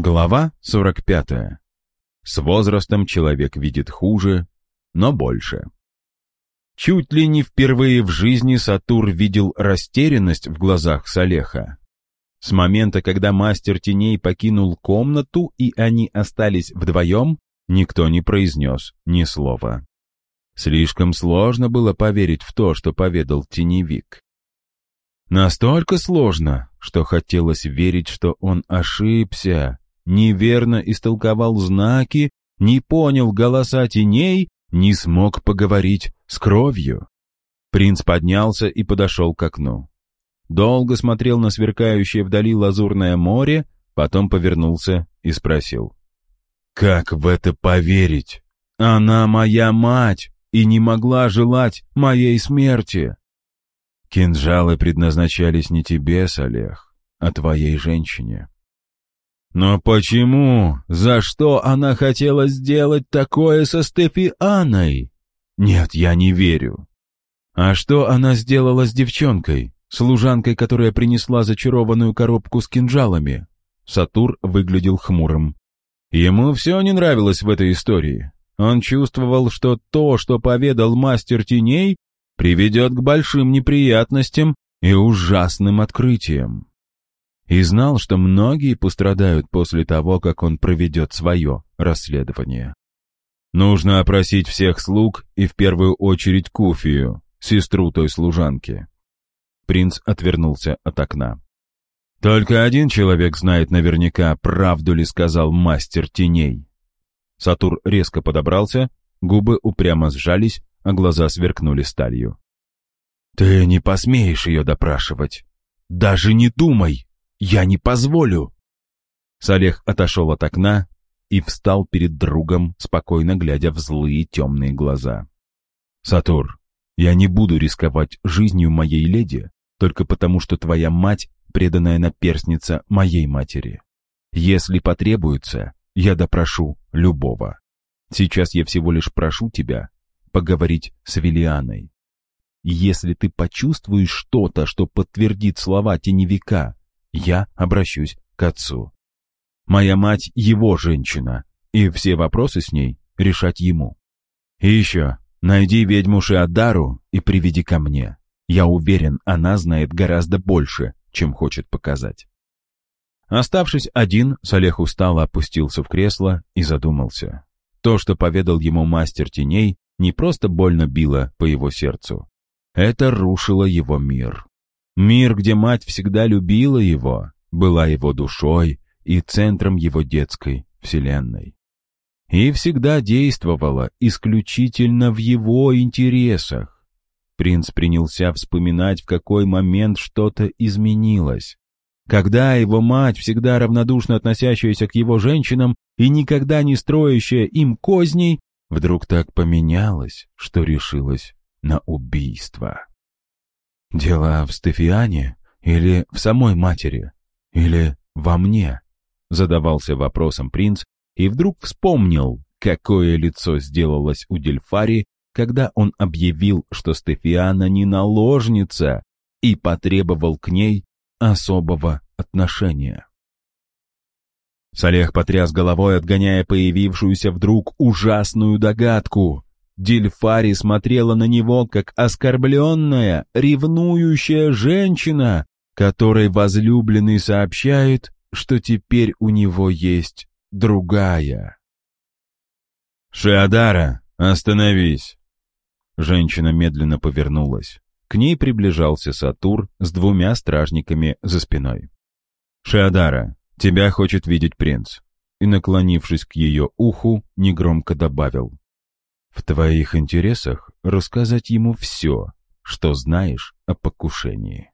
Глава 45. С возрастом человек видит хуже, но больше. Чуть ли не впервые в жизни Сатур видел растерянность в глазах Салеха. С момента, когда мастер теней покинул комнату и они остались вдвоем, никто не произнес ни слова. Слишком сложно было поверить в то, что поведал теневик. Настолько сложно, что хотелось верить, что он ошибся, неверно истолковал знаки, не понял голоса теней, не смог поговорить с кровью. Принц поднялся и подошел к окну. Долго смотрел на сверкающее вдали лазурное море, потом повернулся и спросил. «Как в это поверить? Она моя мать и не могла желать моей смерти!» «Кинжалы предназначались не тебе, Салех, а твоей женщине. Но почему? За что она хотела сделать такое со Стефианой? Нет, я не верю. А что она сделала с девчонкой, служанкой, которая принесла зачарованную коробку с кинжалами? Сатур выглядел хмурым. Ему все не нравилось в этой истории. Он чувствовал, что то, что поведал мастер теней, приведет к большим неприятностям и ужасным открытиям и знал, что многие пострадают после того, как он проведет свое расследование. Нужно опросить всех слуг и в первую очередь Куфию, сестру той служанки. Принц отвернулся от окна. Только один человек знает наверняка, правду ли сказал мастер теней. Сатур резко подобрался, губы упрямо сжались, а глаза сверкнули сталью. «Ты не посмеешь ее допрашивать. Даже не думай!» Я не позволю!» Салех отошел от окна и встал перед другом, спокойно глядя в злые темные глаза. «Сатур, я не буду рисковать жизнью моей леди только потому, что твоя мать — преданная наперсница моей матери. Если потребуется, я допрошу любого. Сейчас я всего лишь прошу тебя поговорить с Виллианой. Если ты почувствуешь что-то, что подтвердит слова теневика, я обращусь к отцу. Моя мать — его женщина, и все вопросы с ней решать ему. И еще, найди ведьму Шиадару и приведи ко мне. Я уверен, она знает гораздо больше, чем хочет показать. Оставшись один, Салех устало опустился в кресло и задумался. То, что поведал ему мастер теней, не просто больно било по его сердцу. Это рушило его мир. Мир, где мать всегда любила его, была его душой и центром его детской вселенной. И всегда действовала исключительно в его интересах. Принц принялся вспоминать, в какой момент что-то изменилось. Когда его мать, всегда равнодушно относящаяся к его женщинам и никогда не строящая им козней, вдруг так поменялась, что решилась на убийство. Дело в Стефиане или в самой матери? Или во мне? Задавался вопросом принц и вдруг вспомнил, какое лицо сделалось у Дельфари, когда он объявил, что Стефиана не наложница и потребовал к ней особого отношения. Салех потряс головой, отгоняя появившуюся вдруг ужасную догадку. Дильфари смотрела на него, как оскорбленная, ревнующая женщина, которой возлюбленный сообщает, что теперь у него есть другая. «Шиадара, остановись!» Женщина медленно повернулась. К ней приближался Сатур с двумя стражниками за спиной. «Шиадара, тебя хочет видеть принц!» И, наклонившись к ее уху, негромко добавил. В твоих интересах рассказать ему все, что знаешь о покушении.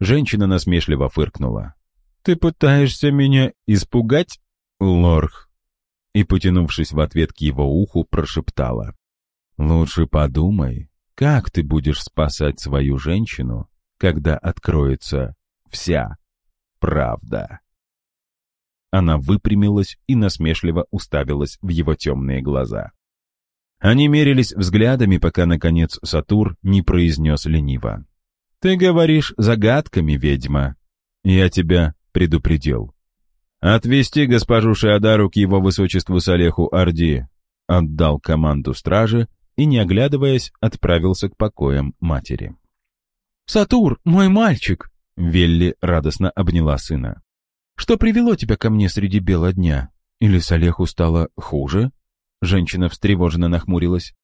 Женщина насмешливо фыркнула. «Ты пытаешься меня испугать, Лорх?» И, потянувшись в ответ к его уху, прошептала. «Лучше подумай, как ты будешь спасать свою женщину, когда откроется вся правда?» Она выпрямилась и насмешливо уставилась в его темные глаза. Они мерились взглядами, пока, наконец, Сатур не произнес лениво. «Ты говоришь загадками, ведьма. Я тебя предупредил». «Отвести госпожу Шиадару к его высочеству Салеху Орди», отдал команду страже и, не оглядываясь, отправился к покоям матери. «Сатур, мой мальчик!» Велли радостно обняла сына. «Что привело тебя ко мне среди бела дня? Или Салеху стало хуже?» Женщина встревоженно нахмурилась.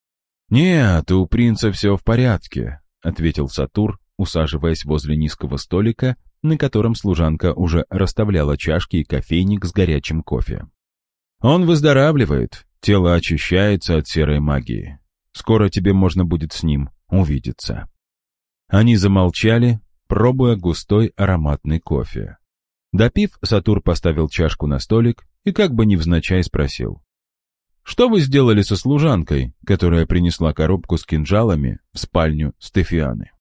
«Нет, у принца все в порядке», — ответил Сатур, усаживаясь возле низкого столика, на котором служанка уже расставляла чашки и кофейник с горячим кофе. «Он выздоравливает, тело очищается от серой магии. Скоро тебе можно будет с ним увидеться». Они замолчали, пробуя густой ароматный кофе. Допив, Сатур поставил чашку на столик и как бы невзначай спросил. «Что вы сделали со служанкой, которая принесла коробку с кинжалами в спальню Стефианы?»